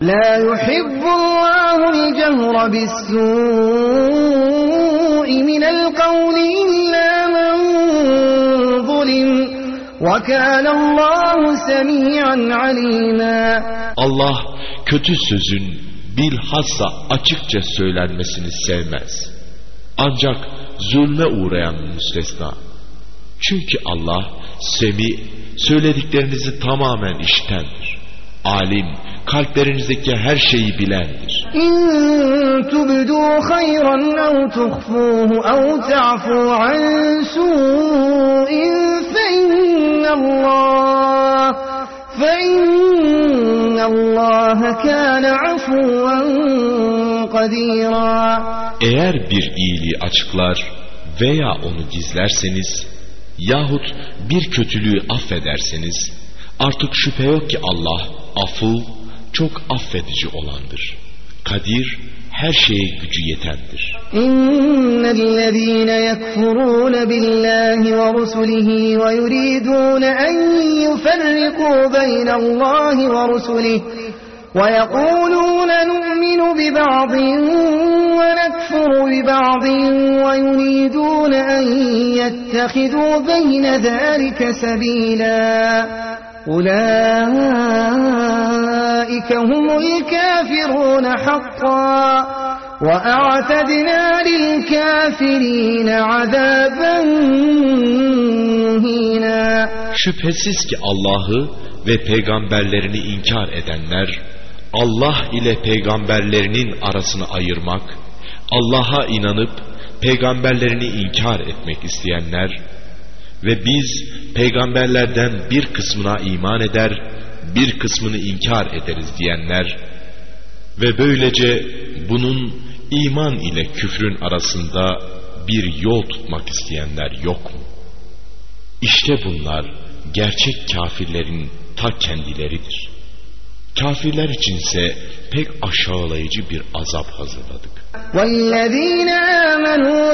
لا يحب الله الجهر بالسوء من القول إلا من ظلم وكان الله سميعا عليما Allah kötü sözün bilhassa açıkça söylenmesini sevmez. Ancak zulme uğrayan müstesna. Çünkü Allah semi söylediklerinizi tamamen iştendir. alim, kalplerinizdeki her şeyi bilendir. Eğer bir iyiliği açıklar veya onu gizlerseniz yahut bir kötülüğü affederseniz artık şüphe yok ki Allah afu çok affedici olandır. Kadir her şeye gücü yetendir. إن الذين يكفرون بالله ورسله ويريدون أن يفرقوا بين الله ورسله ويقولون نؤمن ببعض ونكفر ببعض ويريدون أن يتخذوا بين ذلك سبيلا أولئك هم الكافرون حقا وأعتدنا للكافرين عذابا مهينا Şüphesiz ki Allah'ı ve peygamberlerini inkar edenler, Allah ile peygamberlerinin arasını ayırmak, Allah'a inanıp peygamberlerini inkar etmek isteyenler ve biz peygamberlerden bir kısmına iman eder, bir kısmını inkar ederiz diyenler ve böylece bunun iman ile küfrün arasında bir yol tutmak isteyenler yok mu? İşte bunlar gerçek kafirlerin ta kendileridir. Kafirler içinse pek aşağılayıcı bir azap hazırladık. والذين آمنوا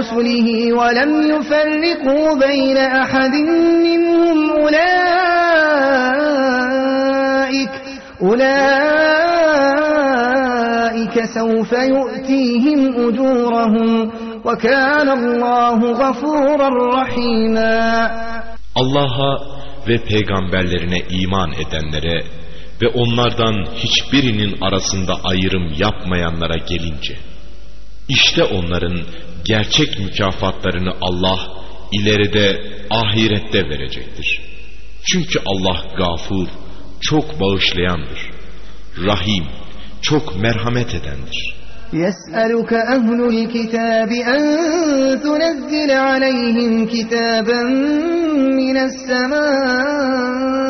بالله ورسله ولم يفرقوا بين أحد منهم أولئك أولئك سوف يؤتيهم أجورهم وكان الله غفورا رحيما Allah'a ve peygamberlerine iman edenlere ve onlardan hiçbirinin arasında ayrım yapmayanlara gelince işte onların gerçek mükafatlarını Allah ileride ahirette verecektir. Çünkü Allah gafur, çok bağışlayandır. Rahim, çok merhamet edendir. يسألك أهل الكتاب أن تنزل عليهم كتابا من السماء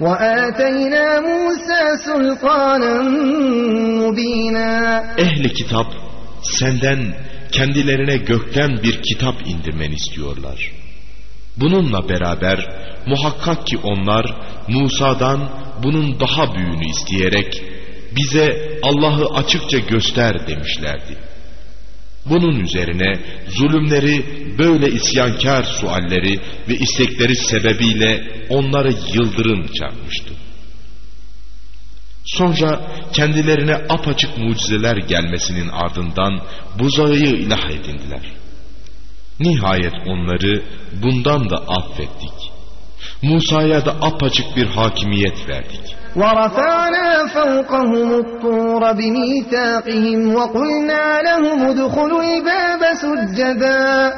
وآتينا موسى سلطانا مبينا Ehli kitap senden kendilerine gökten bir kitap indirmeni istiyorlar. Bununla beraber muhakkak ki onlar Musa'dan bunun daha büyüğünü isteyerek bize Allah'ı açıkça göster demişlerdi. Bunun üzerine zulümleri böyle isyankar sualleri ve istekleri sebebiyle onları yıldırım çarpmıştı. Sonra kendilerine apaçık mucizeler gelmesinin ardından buzağı ilah edindiler. Nihayet onları bundan da affettik. Musa'ya da apaçık bir hakimiyet verdik. ورفعنا فوقهم الطور بميثاقهم وقلنا لهم ادخلوا الباب سجدا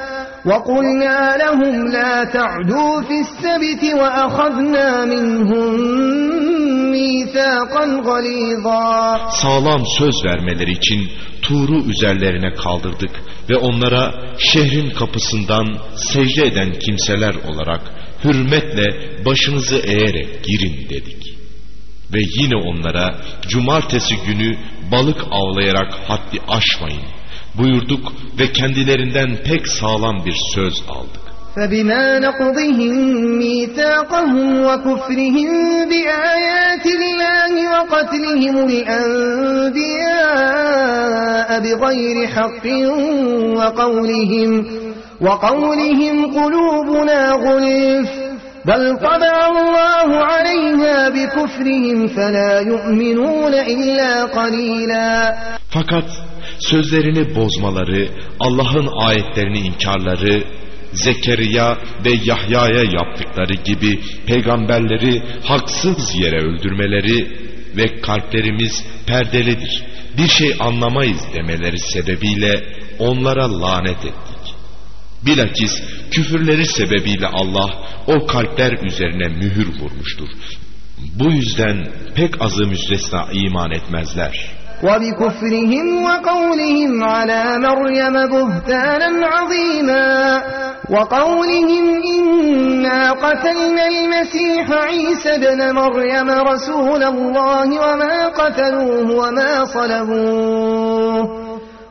وقلنا لهم لا تعدوا في السبت وأخذنا منهم ميثاقا غليظا Sağlam söz vermeleri için Tur'u üzerlerine kaldırdık ve onlara şehrin kapısından secde eden kimseler olarak hürmetle başınızı eğerek girin dedik. Ve yine onlara cumartesi günü balık avlayarak haddi aşmayın buyurduk ve kendilerinden pek sağlam bir söz aldık. فبما نقضهم ميثاقهم وكفرهم بآيات الله وقتلهم الأنبياء بغير حق وقولهم وقولهم قلوبنا غلف بل طبع الله عليها بكفرهم فلا يؤمنون إلا قليلا Fakat sözlerini bozmaları, Allah'ın ayetlerini inkarları, Zekeriya ve Yahya'ya yaptıkları gibi peygamberleri haksız yere öldürmeleri ve kalplerimiz perdelidir, bir şey anlamayız demeleri sebebiyle onlara lanet ettik. Bilakis küfürleri sebebiyle Allah o kalpler üzerine mühür vurmuştur. Bu yüzden pek azı müstesna iman etmezler.'' وبكفرهم وقولهم على مريم بهتانا عظيما وقولهم إنا قتلنا المسيح عيسى بن مريم رسول الله وما قتلوه وما صلبوه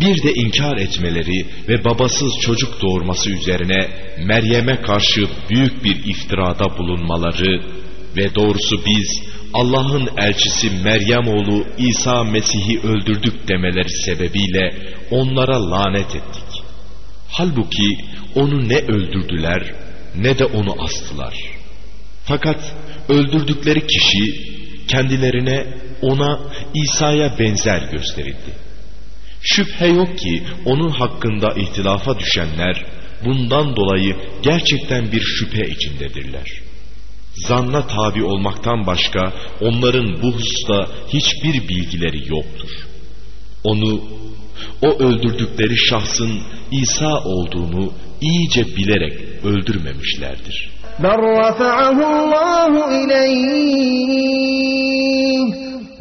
Bir de inkar etmeleri ve babasız çocuk doğurması üzerine Meryem'e karşı büyük bir iftirada bulunmaları ve doğrusu biz Allah'ın elçisi Meryem oğlu İsa Mesih'i öldürdük demeleri sebebiyle onlara lanet ettik. Halbuki onu ne öldürdüler ne de onu astılar. Fakat öldürdükleri kişi kendilerine ona İsa'ya benzer gösterildi. Şüphe yok ki onun hakkında ihtilafa düşenler bundan dolayı gerçekten bir şüphe içindedirler.'' zanna tabi olmaktan başka onların bu hususta hiçbir bilgileri yoktur. Onu, o öldürdükleri şahsın İsa olduğunu iyice bilerek öldürmemişlerdir. بَلْ رَفَعَهُ اللّٰهُ اِلَيْهِ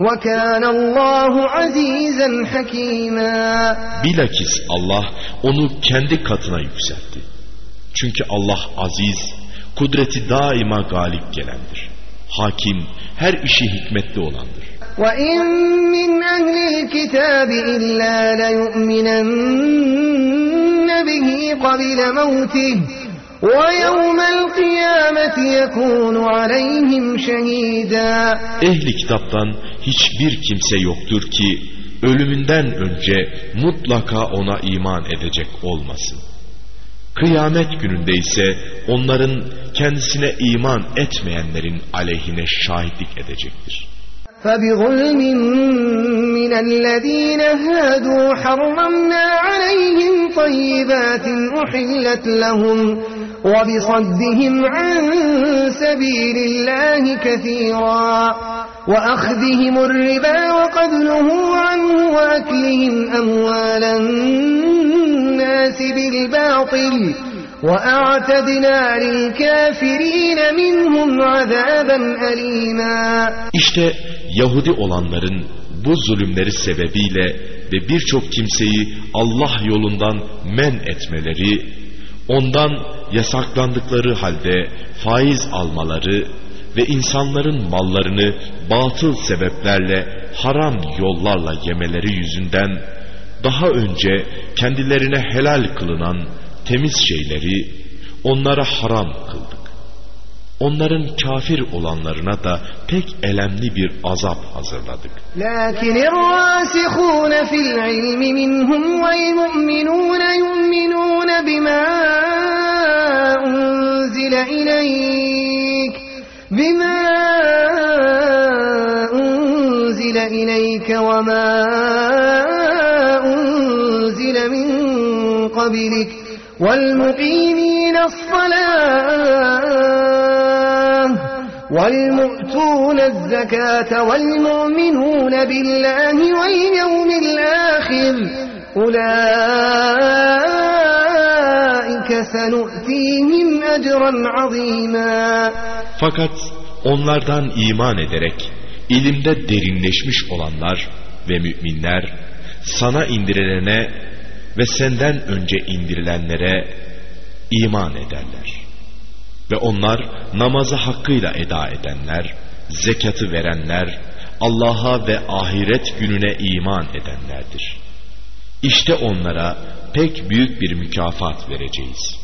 وَكَانَ اللّٰهُ عَز۪يزًا حَك۪يمًا Bilakis Allah onu kendi katına yükseltti. Çünkü Allah aziz, Kudreti daima galip gelendir. Hakim, her işi hikmetli olandır. وَاِنْ مِنْ أَهْلِ الْكِتَابِ إِلَّا لَيُؤْمِنَنَّ بِهِ قَبِلَ مَوْتِهِ وَيَوْمَ الْقِيَامَةِ يَكُونُ عَلَيْهِمْ شَهِيدًا Ehli kitaptan hiçbir kimse yoktur ki ölümünden önce mutlaka ona iman edecek olmasın. Kıyamet gününde ise onların kendisine iman etmeyenlerin aleyhine şahitlik edecektir. فَبِظُلْمٍ مِّنَ الَّذ۪ينَ هَادُوا حَرَّمْنَا عَلَيْهِمْ طَيِّبَاتٍ أُحِلَّتْ لَهُمْ وَبِصَدِّهِمْ عَنْ سَب۪يلِ اللّٰهِ كَثِيرًا وَأَخْذِهِمُ الرِّبَا وَقَدْلُهُ عَنْهُ وَأَكْلِهِمْ أَمْوَالًا النَّاسِ بِالْبَاطِلِ وَاَعْتَدْنَا لِلْكَافِر۪ينَ مِنْهُمْ عَذَابًا أَل۪يمًا İşte Yahudi olanların bu zulümleri sebebiyle ve birçok kimseyi Allah yolundan men etmeleri, ondan yasaklandıkları halde faiz almaları ve insanların mallarını batıl sebeplerle haram yollarla yemeleri yüzünden daha önce kendilerine helal kılınan temiz şeyleri onlara haram kıldık. Onların kafir olanlarına da pek elemli bir azap hazırladık. Lakin الراسخون في العلم منهم والمؤمنون يؤمنون بما أنزل إليك بما أنزل إليك وما أنزل من قبلك والمقيمين الصلاة والمؤتون الزكاة والمؤمنون بالله واليوم الآخر أولئك سنؤتيهم أجرا عظيما Fakat onlardan iman ederek ilimde derinleşmiş olanlar ve müminler sana indirilene ve senden önce indirilenlere iman ederler. Ve onlar namazı hakkıyla eda edenler, zekatı verenler, Allah'a ve ahiret gününe iman edenlerdir. İşte onlara pek büyük bir mükafat vereceğiz.''